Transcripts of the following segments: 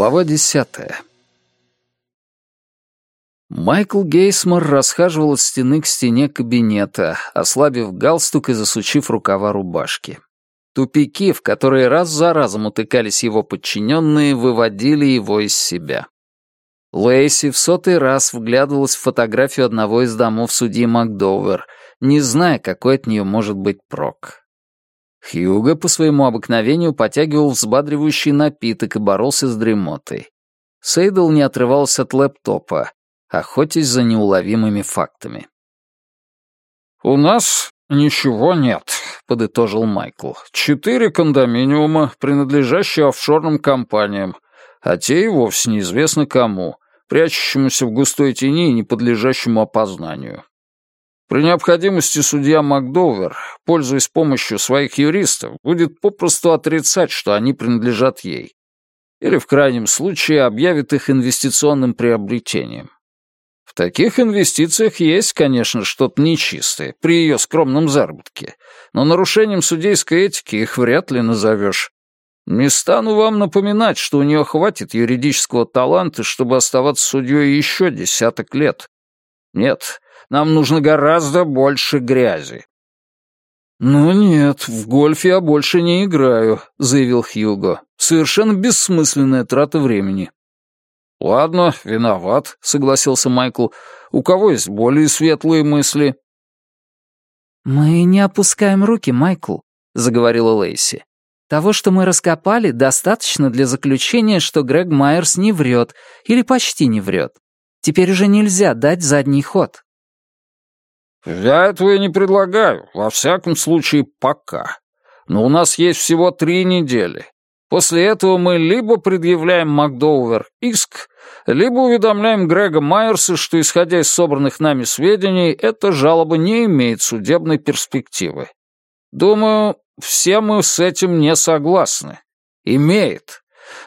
Глава десятая. Майкл Гейсмор расхаживал от стены к стене кабинета, ослабив галстук и засучив рукава рубашки. Тупики, в которые раз за разом утыкались его подчиненные, выводили его из себя. Лейси в сотый раз вглядывалась в фотографию одного из домов судьи Макдовер, не зная, какой от нее может быть прок. Хьюго по своему обыкновению потягивал взбадривающий напиток и боролся с дремотой. Сейдл не отрывался от лэптопа, охотясь за неуловимыми фактами. «У нас ничего нет», — подытожил Майкл. «Четыре кондоминиума, принадлежащие офшорным компаниям, а те и вовсе неизвестно кому, прячущемуся в густой тени и не подлежащему опознанию. При необходимости судья Макдовер, пользуясь помощью своих юристов, будет попросту отрицать, что они принадлежат ей. Или, в крайнем случае, объявит их инвестиционным приобретением. В таких инвестициях есть, конечно, что-то нечистое при ее скромном заработке, но нарушением судейской этики их вряд ли назовешь. Не стану вам напоминать, что у нее хватит юридического таланта, чтобы оставаться судьей еще десяток лет. Нет, нам нужно гораздо больше грязи». «Ну нет, в гольф я больше не играю», — заявил Хьюго. «Совершенно бессмысленная трата времени». «Ладно, виноват», — согласился Майкл. «У кого есть более светлые мысли?» «Мы не опускаем руки, Майкл», — заговорила Лейси. «Того, что мы раскопали, достаточно для заключения, что Грег Майерс не врет, или почти не врет. Теперь уже нельзя дать задний ход». «Я этого и не предлагаю, во всяком случае, пока. Но у нас есть всего три недели. После этого мы либо предъявляем Макдоувер иск, либо уведомляем Грега Майерса, что, исходя из собранных нами сведений, эта жалоба не имеет судебной перспективы. Думаю, все мы с этим не согласны. Имеет.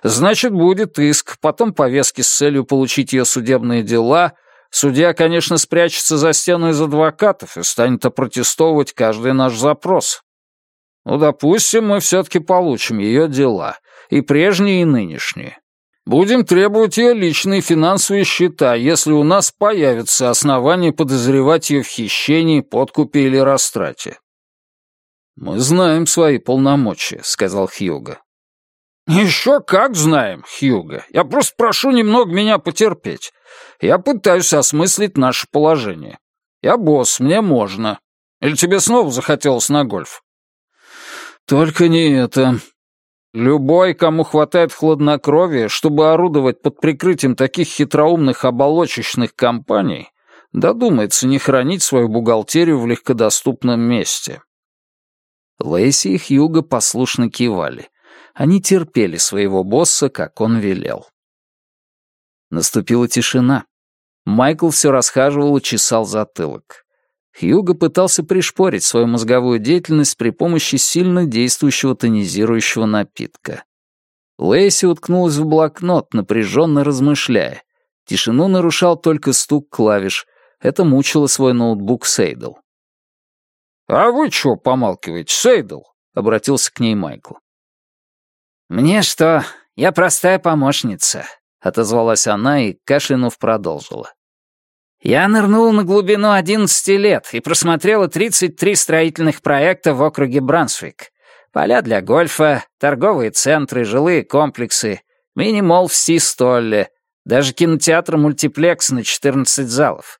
Значит, будет иск, потом повестки с целью получить ее судебные дела, Судья, конечно, спрячется за стену из адвокатов и станет опротестовывать каждый наш запрос. Ну, допустим, мы все-таки получим ее дела, и прежние, и нынешние. Будем требовать ее личные финансовые счета, если у нас появятся основания подозревать ее в хищении, подкупе или растрате. «Мы знаем свои полномочия», — сказал Хьюго. «Еще как знаем, Хьюго. Я просто прошу немного меня потерпеть. Я пытаюсь осмыслить наше положение. Я босс, мне можно. Или тебе снова захотелось на гольф?» «Только не это», Любой, кому хватает хладнокровия, чтобы орудовать под прикрытием таких хитроумных оболочечных компаний, додумается не хранить свою бухгалтерию в легкодоступном месте. Лейси и Хьюго послушно кивали. Они терпели своего босса, как он велел. Наступила тишина. Майкл все расхаживал и чесал затылок. Хьюго пытался пришпорить свою мозговую деятельность при помощи сильно действующего тонизирующего напитка. Лэйси уткнулась в блокнот, напряженно размышляя. Тишину нарушал только стук клавиш. Это мучило свой ноутбук Сейдл. «А вы чего помалкиваете, Сейдл?» — обратился к ней Майкл. «Мне что, я простая помощница», — отозвалась она и, кашлянув, продолжила. «Я нырнул на глубину 11 лет и просмотрела 33 строительных проекта в округе Брансвик. Поля для гольфа, торговые центры, жилые комплексы, мини-молл в Си-Столле, даже кинотеатр-мультиплекс на 14 залов.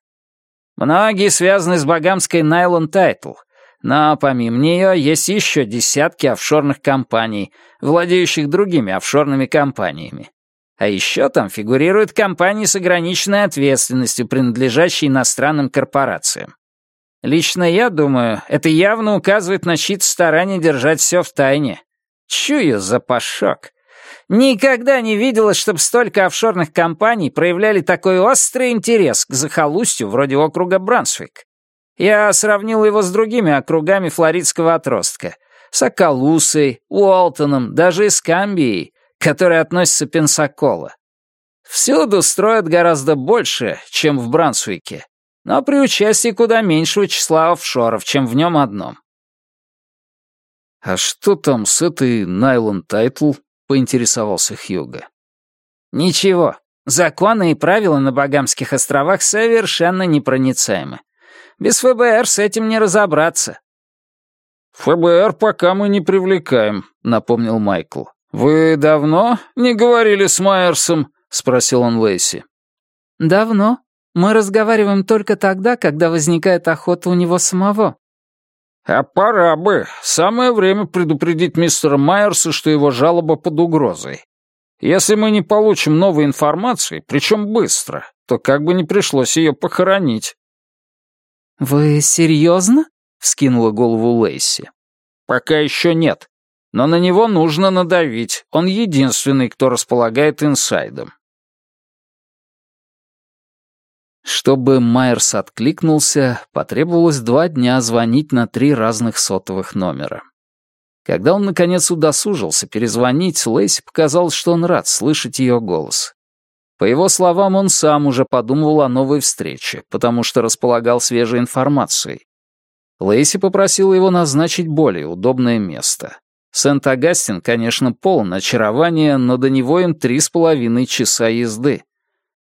Многие связаны с багамской Найлон Тайтл — но помимо нее есть еще десятки офшорных компаний, владеющих другими офшорными компаниями. А еще там фигурируют компании с ограниченной ответственностью, принадлежащие иностранным корпорациям. Лично я думаю, это явно указывает на чьи-то старания держать все в тайне. Чую запашок. Никогда не видела, чтобы столько офшорных компаний проявляли такой острый интерес к захолустью вроде округа Брансвик. Я сравнил его с другими округами флоридского отростка. С Акалусой, Уолтоном, даже Искамбией, которые относятся Пенсакола. Всюду строят гораздо больше, чем в Брансуике, но при участии куда меньшего числа офшоров, чем в нем одном. «А что там с этой Найлон Тайтл?» — поинтересовался Хьюго. Ничего, законы и правила на Багамских островах совершенно непроницаемы. Без ФБР с этим не разобраться. «ФБР пока мы не привлекаем», — напомнил Майкл. «Вы давно не говорили с Майерсом?» — спросил он Лейси. «Давно. Мы разговариваем только тогда, когда возникает охота у него самого». «А пора бы. Самое время предупредить мистера Майерса, что его жалоба под угрозой. Если мы не получим новой информации, причем быстро, то как бы не пришлось ее похоронить». «Вы серьезно?» — вскинула голову Лейси. «Пока еще нет. Но на него нужно надавить. Он единственный, кто располагает инсайдом». Чтобы Майерс откликнулся, потребовалось два дня звонить на три разных сотовых номера. Когда он, наконец, удосужился перезвонить, Лейси показалось, что он рад слышать ее голос. По его словам, он сам уже подумывал о новой встрече, потому что располагал свежей информацией. Лейси попросила его назначить более удобное место. Сент-Агастин, конечно, полон очарования, но до него им три с половиной часа езды.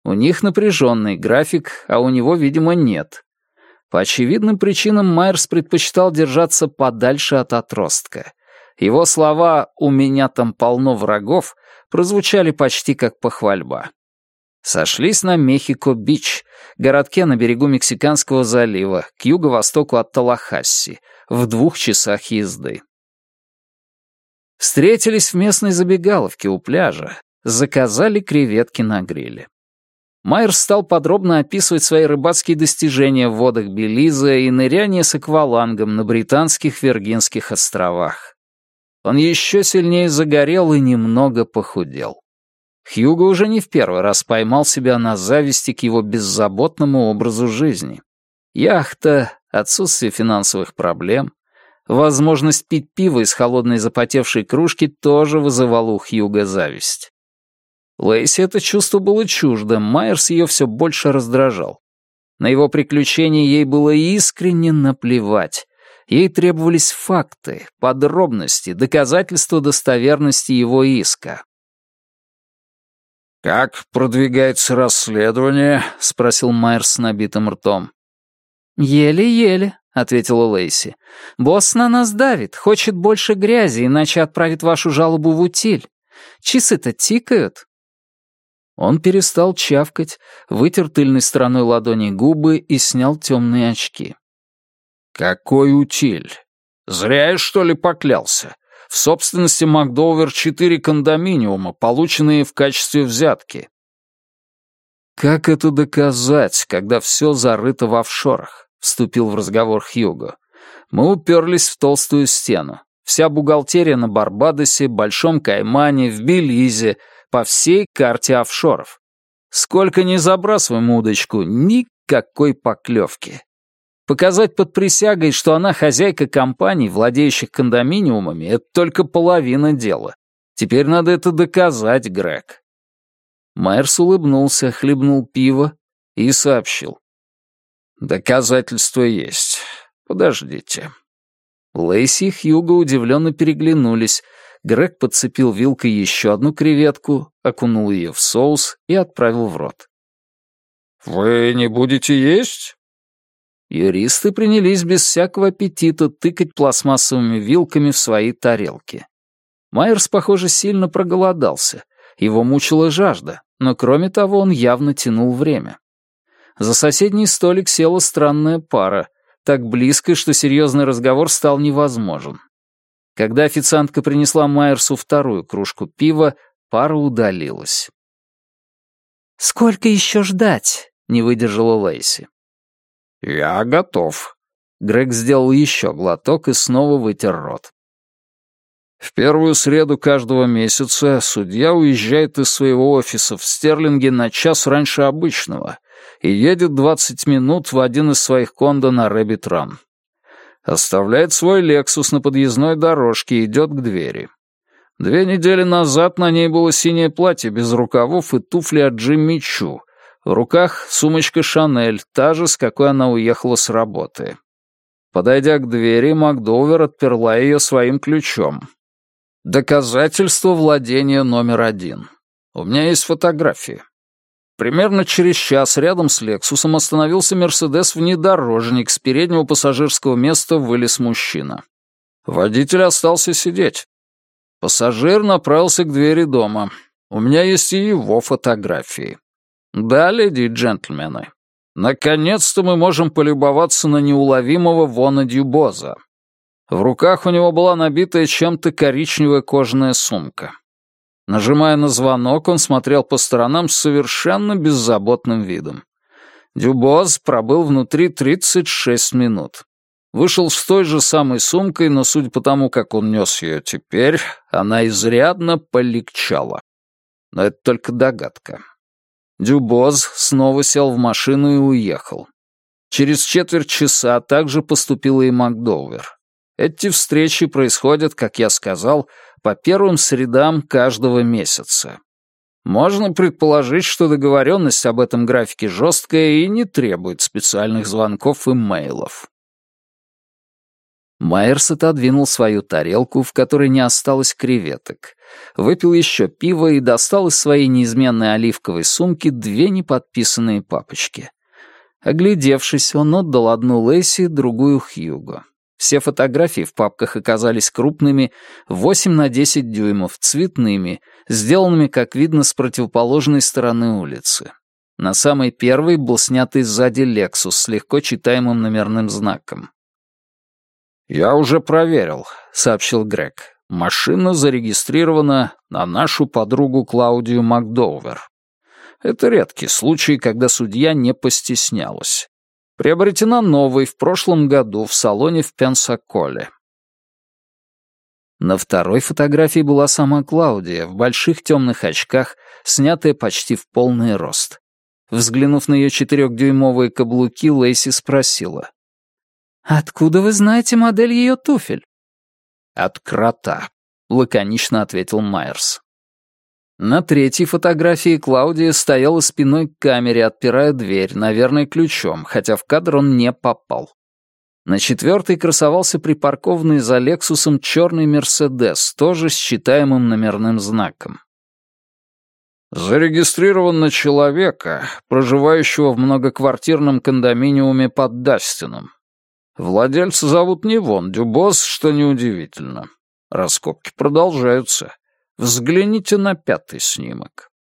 У них напряженный график, а у него, видимо, нет. По очевидным причинам Майерс предпочитал держаться подальше от отростка. Его слова «у меня там полно врагов» прозвучали почти как похвальба. Сошлись на Мехико-Бич, городке на берегу Мексиканского залива, к юго-востоку от Талахасси, в двух часах езды. Встретились в местной забегаловке у пляжа, заказали креветки на гриле. Майер стал подробно описывать свои рыбацкие достижения в водах Белиза и ныряние с аквалангом на британских Виргинских островах. Он еще сильнее загорел и немного похудел. Хьюго уже не в первый раз поймал себя на зависти к его беззаботному образу жизни. Яхта, отсутствие финансовых проблем, возможность пить пиво из холодной запотевшей кружки тоже вызывала у Хьюга зависть. Лейси это чувство было чуждо, Майерс ее все больше раздражал. На его приключения ей было искренне наплевать. Ей требовались факты, подробности, доказательства достоверности его иска. «Как продвигается расследование?» — спросил Майерс с набитым ртом. «Еле-еле», — ответила Лейси. «Босс на нас давит, хочет больше грязи, иначе отправит вашу жалобу в утиль. Часы-то тикают». Он перестал чавкать, вытер тыльной стороной ладони губы и снял темные очки. «Какой утиль? Зря я, что ли, поклялся? В собственности Макдовер четыре кондоминиума, полученные в качестве взятки». «Как это доказать, когда все зарыто в офшорах?» — вступил в разговор Хьюго. «Мы уперлись в толстую стену. Вся бухгалтерия на Барбадосе, Большом Каймане, в Белизе — по всей карте офшоров. Сколько ни забрасываем удочку, никакой поклевки. Показать под присягой, что она хозяйка компаний, владеющих кондоминиумами, это только половина дела. Теперь надо это доказать, Грег. Майерс улыбнулся, хлебнул пиво и сообщил. «Доказательства есть. Подождите». Лейси и Хьюго удивленно переглянулись, Грег подцепил вилкой еще одну креветку, окунул ее в соус и отправил в рот. «Вы не будете есть?» Юристы принялись без всякого аппетита тыкать пластмассовыми вилками в свои тарелки. Майерс, похоже, сильно проголодался. Его мучила жажда, но кроме того он явно тянул время. За соседний столик села странная пара, так близко, что серьезный разговор стал невозможен. Когда официантка принесла Майерсу вторую кружку пива, пара удалилась. «Сколько еще ждать?» — не выдержала Лейси. «Я готов». Грег сделал еще глоток и снова вытер рот. В первую среду каждого месяца судья уезжает из своего офиса в Стерлинге на час раньше обычного и едет 20 минут в один из своих кондо на Рэббит-Ран. Оставляет свой «Лексус» на подъездной дорожке и идет к двери. Две недели назад на ней было синее платье без рукавов и туфли от Джимми Чу. В руках сумочка «Шанель», та же, с какой она уехала с работы. Подойдя к двери, Макдовер отперла ее своим ключом. Доказательство владения номер один. У меня есть фотографии. Примерно через час рядом с «Лексусом» остановился «Мерседес-внедорожник». С переднего пассажирского места вылез мужчина. Водитель остался сидеть. Пассажир направился к двери дома. У меня есть и его фотографии. Да, леди и джентльмены, наконец-то мы можем полюбоваться на неуловимого Вона Дюбоза. В руках у него была набитая чем-то коричневая кожаная сумка. Нажимая на звонок, он смотрел по сторонам с совершенно беззаботным видом. Дюбоз пробыл внутри 36 минут. Вышел с той же самой сумкой, но, судя по тому, как он нес ее теперь, она изрядно полегчала. Но это только догадка. Дюбоз снова сел в машину и уехал. Через четверть часа также поступила и Макдовер. Эти встречи происходят, как я сказал, по первым средам каждого месяца. Можно предположить, что договоренность об этом графике жесткая и не требует специальных звонков и мейлов. Майерс отодвинул свою тарелку, в которой не осталось креветок, выпил еще пиво и достал из своей неизменной оливковой сумки две неподписанные папочки. Оглядевшись, он отдал одну Лэйси, другую Хьюго. Все фотографии в папках оказались крупными, 8 на 10 дюймов, цветными, сделанными, как видно, с противоположной стороны улицы. На самой первой был снятый сзади «Лексус» с легко читаемым номерным знаком. «Я уже проверил», — сообщил Грег. «Машина зарегистрирована на нашу подругу Клаудию Макдоувер. Это редкий случай, когда судья не постеснялась. Приобретена новой в прошлом году в салоне в Пенсаколе. На второй фотографии была сама Клаудия в больших темных очках, снятая почти в полный рост. Взглянув на ее четырехдюймовые каблуки, Лейси спросила. «Откуда вы знаете модель ее туфель?» «От крота», — лаконично ответил Майерс. На третьей фотографии Клаудия стояла спиной к камере, отпирая дверь, наверное, ключом, хотя в кадр он не попал. На четвертой красовался припаркованный за Лексусом черный Мерседес, тоже с читаемым номерным знаком. «Зарегистрирован на человека, проживающего в многоквартирном кондоминиуме под Дастином. Владельца зовут не Вон Дюбос, что неудивительно. Раскопки продолжаются. Взгляните на пятый снимок.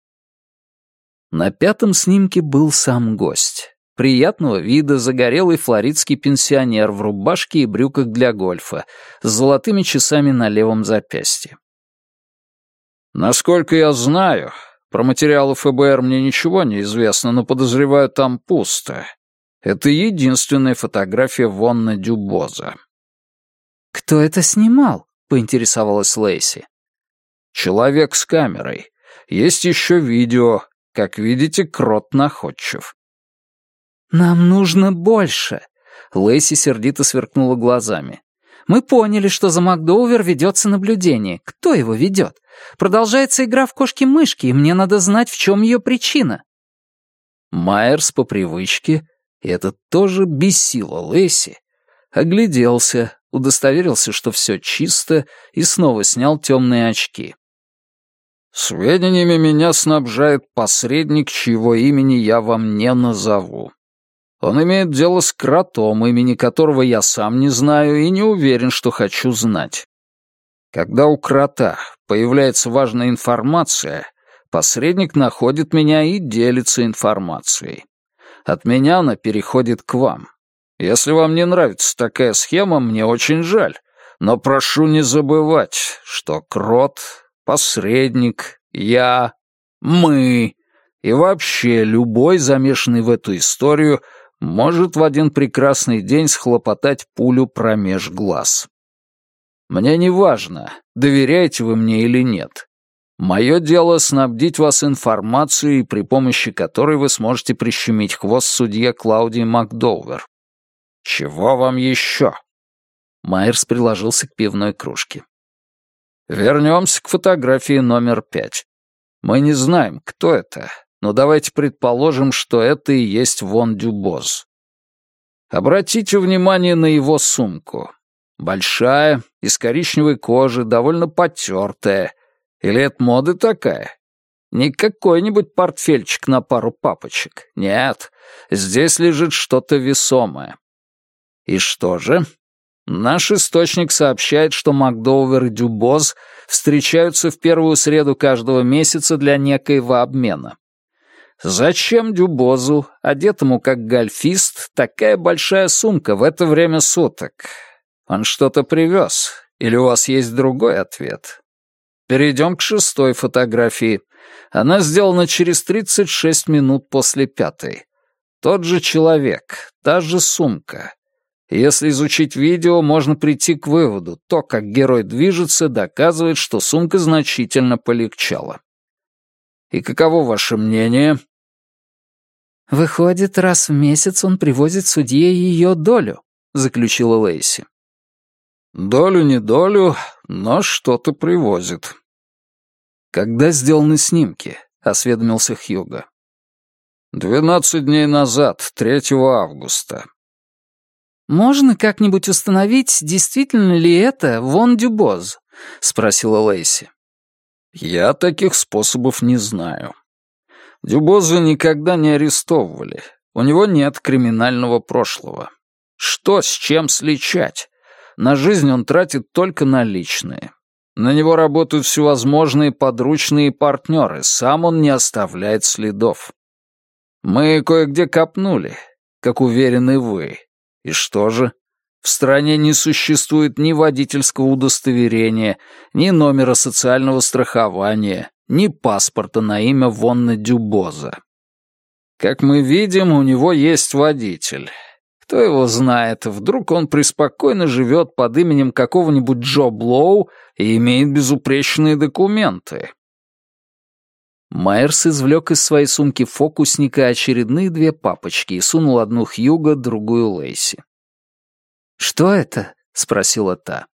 На пятом снимке был сам гость. Приятного вида загорелый флоридский пенсионер в рубашке и брюках для гольфа, с золотыми часами на левом запястье. Насколько я знаю, про материалы ФБР мне ничего не известно, но подозреваю, там пусто. Это единственная фотография Вонна Дюбоза. «Кто это снимал?» — поинтересовалась Лейси. Человек с камерой. Есть еще видео. Как видите, крот находчив. «Нам нужно больше!» Лэйси сердито сверкнула глазами. «Мы поняли, что за Макдоувер ведется наблюдение. Кто его ведет? Продолжается игра в кошки-мышки, и мне надо знать, в чем ее причина». Майерс по привычке, и это тоже бесило Лэйси, огляделся, удостоверился, что все чисто, и снова снял темные очки. «Сведениями меня снабжает посредник, чьего имени я вам не назову. Он имеет дело с кротом, имени которого я сам не знаю и не уверен, что хочу знать. Когда у крота появляется важная информация, посредник находит меня и делится информацией. От меня она переходит к вам. Если вам не нравится такая схема, мне очень жаль, но прошу не забывать, что крот — посредник, я, мы и вообще любой замешанный в эту историю может в один прекрасный день схлопотать пулю промеж глаз. Мне не важно, доверяете вы мне или нет. Мое дело снабдить вас информацией, при помощи которой вы сможете прищемить хвост судье Клаудии Макдоувер. «Чего вам еще?» Майерс приложился к пивной кружке. «Вернемся к фотографии номер пять. Мы не знаем, кто это, но давайте предположим, что это и есть Вон Дюбоз. Обратите внимание на его сумку. Большая, из коричневой кожи, довольно потертая. Или это мода такая? Не какой-нибудь портфельчик на пару папочек. Нет, здесь лежит что-то весомое. И что же? Наш источник сообщает, что Макдоувер и Дюбоз встречаются в первую среду каждого месяца для некоего обмена. Зачем Дюбозу, одетому как гольфист, такая большая сумка в это время суток? Он что-то привез? Или у вас есть другой ответ? Перейдем к шестой фотографии. Она сделана через 36 минут после пятой. Тот же человек, та же сумка. Если изучить видео, можно прийти к выводу, то, как герой движется, доказывает, что сумка значительно полегчала. И каково ваше мнение? «Выходит, раз в месяц он привозит судье ее долю», — заключила Лейси. «Долю не долю, но что-то привозит». «Когда сделаны снимки?» — осведомился Хьюго. «Двенадцать дней назад, 3 августа». «Можно как-нибудь установить, действительно ли это Вон Дюбоз?» — спросила Лейси. «Я таких способов не знаю. Дюбоза никогда не арестовывали. У него нет криминального прошлого. Что с чем сличать? На жизнь он тратит только наличные. На него работают всевозможные подручные партнеры, сам он не оставляет следов. Мы кое-где копнули, как уверены вы. И что же? В стране не существует ни водительского удостоверения, ни номера социального страхования, ни паспорта на имя Вонны Дюбоза. Как мы видим, у него есть водитель. Кто его знает, вдруг он преспокойно живет под именем какого-нибудь Джо Блоу и имеет безупречные документы. Майерс извлек из своей сумки фокусника очередные две папочки и сунул одну Хьюго, другую Лейси. «Что это?» — спросила та.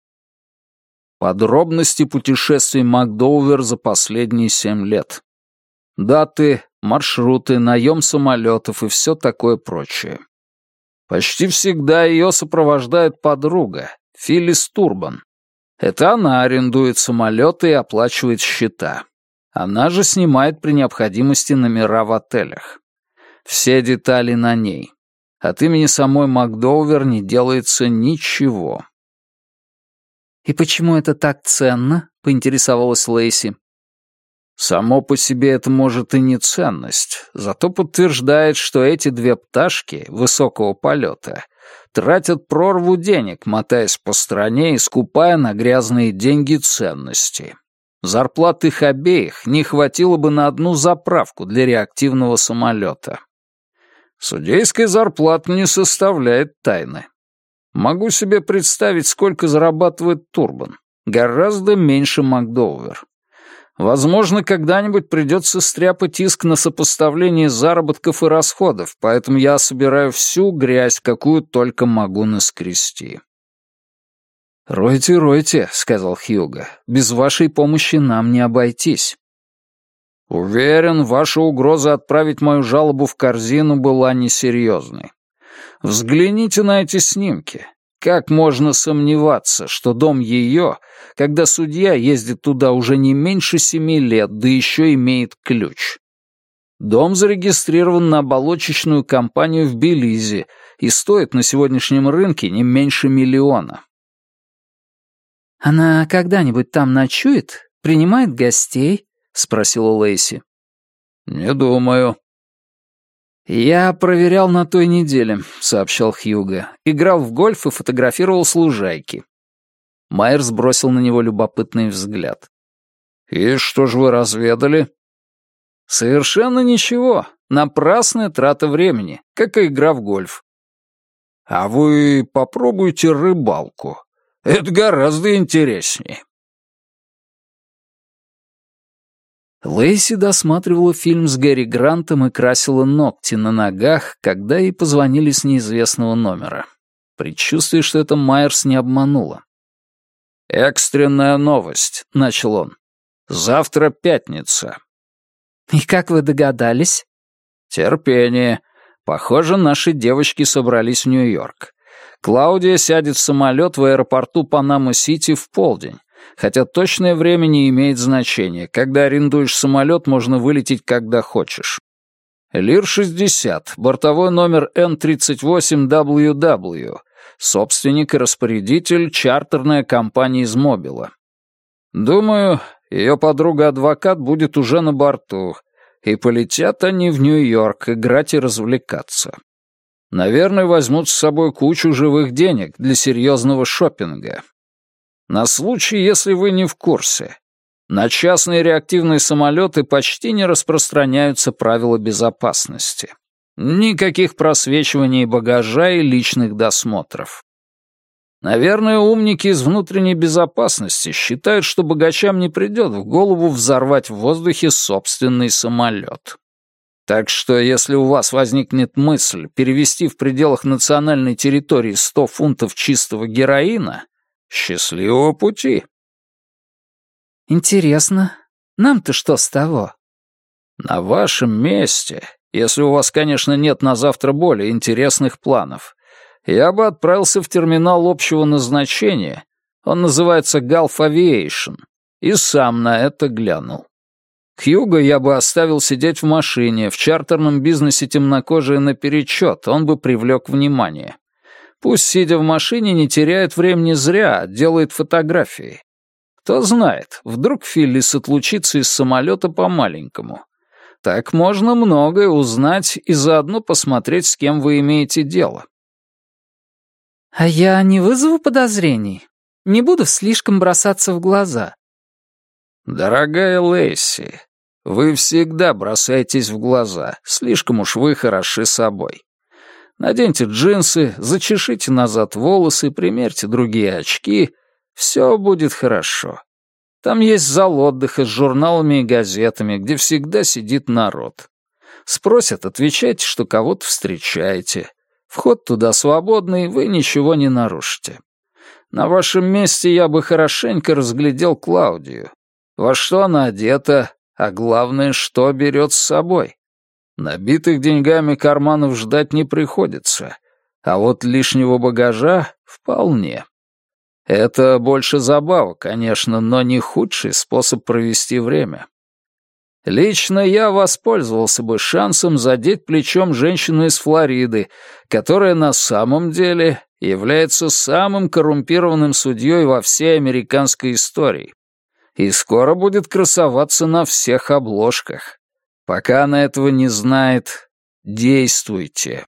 Подробности путешествий Макдоувер за последние семь лет. Даты, маршруты, наем самолетов и все такое прочее. Почти всегда ее сопровождает подруга, Филлис Турбан. Это она арендует самолеты и оплачивает счета. Она же снимает при необходимости номера в отелях. Все детали на ней. От имени самой Макдоувер не делается ничего. «И почему это так ценно?» — поинтересовалась Лейси. Само по себе это может и не ценность, зато подтверждает, что эти две пташки высокого полета тратят прорву денег, мотаясь по стране и скупая на грязные деньги ценности. Зарплат их обеих не хватило бы на одну заправку для реактивного самолета. Судейская зарплата не составляет тайны. Могу себе представить, сколько зарабатывает Турбан. Гораздо меньше Макдоувер. Возможно, когда-нибудь придется стряпать иск на сопоставление заработков и расходов, поэтому я собираю всю грязь, какую только могу наскрести. «Ройте, ройте», — сказал Хьюго. «Без вашей помощи нам не обойтись». «Уверен, ваша угроза отправить мою жалобу в корзину была несерьезной. Взгляните на эти снимки. Как можно сомневаться, что дом ее, когда судья ездит туда уже не меньше семи лет, да еще имеет ключ? Дом зарегистрирован на оболочечную компанию в Белизе и стоит на сегодняшнем рынке не меньше миллиона. «Она когда-нибудь там ночует? Принимает гостей?» — спросила Лейси. «Не думаю», «Я проверял на той неделе», — сообщал Хьюго. «Играл в гольф и фотографировал с лужайки». Майер сбросил на него любопытный взгляд. «И что же вы разведали?» «Совершенно ничего. Напрасная трата времени, как и игра в гольф». «А вы попробуйте рыбалку. Это гораздо интереснее». Лейси досматривала фильм с Гэри Грантом и красила ногти на ногах, когда ей позвонили с неизвестного номера. Предчувствие, что это Майерс не обманула. «Экстренная новость», — начал он. «Завтра пятница». «И как вы догадались?» «Терпение. Похоже, наши девочки собрались в Нью-Йорк. Клаудия сядет в самолет в аэропорту Панама-Сити в полдень, Хотя точное время не имеет значения. Когда арендуешь самолет, можно вылететь когда хочешь. Лир-60, бортовой номер N38WW, собственник и распорядитель чартерная компания из Мобила. Думаю, ее подруга-адвокат будет уже на борту, и полетят они в Нью-Йорк играть и развлекаться. Наверное, возьмут с собой кучу живых денег для серьезного шопинга. На случай, если вы не в курсе, на частные реактивные самолеты почти не распространяются правила безопасности. Никаких просвечиваний багажа и личных досмотров. Наверное, умники из внутренней безопасности считают, что богачам не придет в голову взорвать в воздухе собственный самолет. Так что, если у вас возникнет мысль перевести в пределах национальной территории 100 фунтов чистого героина, счастливого пути. Интересно, нам-то что с того? На вашем месте, если у вас, конечно, нет на завтра более интересных планов, я бы отправился в терминал общего назначения, он называется Gulf Aviation, и сам на это глянул. Хьюго я бы оставил сидеть в машине, в чартерном бизнесе темнокожие наперечет, он бы привлек внимание. Пусть, сидя в машине, не теряет времени зря, а делает фотографии. Кто знает, вдруг Филлис отлучится из самолета по-маленькому. Так можно многое узнать и заодно посмотреть, с кем вы имеете дело. А я не вызову подозрений? Не буду слишком бросаться в глаза. «Дорогая Лейси, вы всегда бросаетесь в глаза, слишком уж вы хороши собой. Наденьте джинсы, зачешите назад волосы, примерьте другие очки, все будет хорошо. Там есть зал отдыха с журналами и газетами, где всегда сидит народ. Спросят, отвечайте, что кого-то встречаете. Вход туда свободный, вы ничего не нарушите. На вашем месте я бы хорошенько разглядел Клаудию. Во что она одета, а главное, что берет с собой. Набитых деньгами карманов ждать не приходится, а вот лишнего багажа вполне. Это больше забава, конечно, но не худший способ провести время. Лично я воспользовался бы шансом задеть плечом женщину из Флориды, которая на самом деле является самым коррумпированным судьей во всей американской истории и скоро будет красоваться на всех обложках. Пока она этого не знает, действуйте.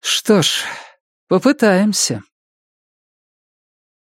Что ж, попытаемся.